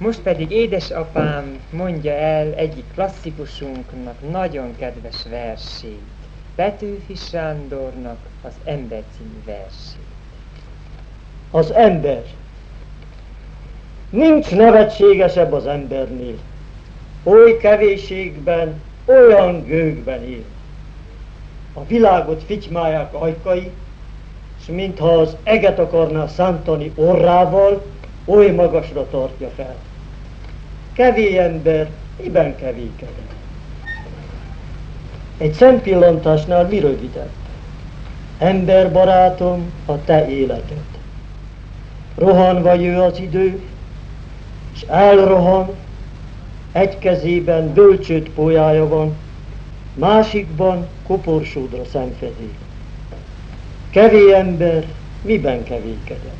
Most pedig édesapám mondja el egyik klasszikusunknak nagyon kedves versét. Petőfi Sándornak az Ember című versét. Az ember. Nincs nevetségesebb az embernél. Oly kevésségben, olyan gőgben él. A világot fitymálják ajkai, és mintha az eget akarná szántani orrával, oly magasra tartja fel. Kevé ember, miben kevékedett? Egy szempillantásnál mi rövidebb? Ember barátom, a te életed. Rohanva jő az idő, és elrohan, egy kezében bölcsőt pólyája van, másikban koporsódra szemfedél. Kevé ember, miben kevékedett?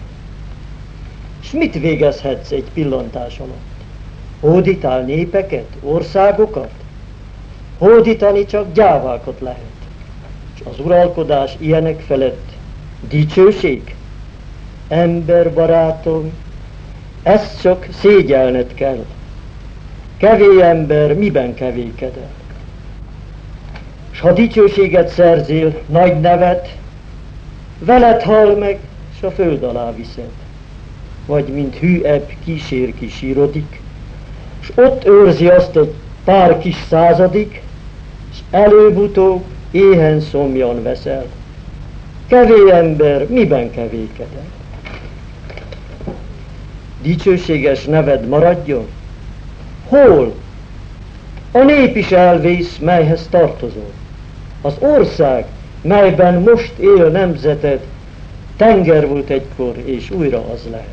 És mit végezhetsz egy pillantás alatt? Hódítál népeket, országokat? Hódítani csak gyávákat lehet. És az uralkodás ilyenek felett dicsőség? Ember barátom, ezt csak szégyelned kell. Kevé ember miben kevékedel? S ha dicsőséget szerzél, nagy nevet, veled hal meg, s a föld alá viszed. Vagy mint hű ebb kísér kísírodik, s ott őrzi azt egy pár kis századik, és előbb-utóbb éhen szomjan veszel. Kevé ember, miben kevékedel? Dicsőséges neved maradjon? Hol? A nép is elvész, melyhez tartozol. Az ország, melyben most él nemzeted, tenger volt egykor, és újra az lehet.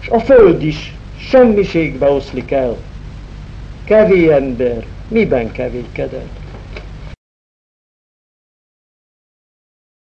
És a föld is semmiségbe oszlik el. Kevé ember, miben kevékedett?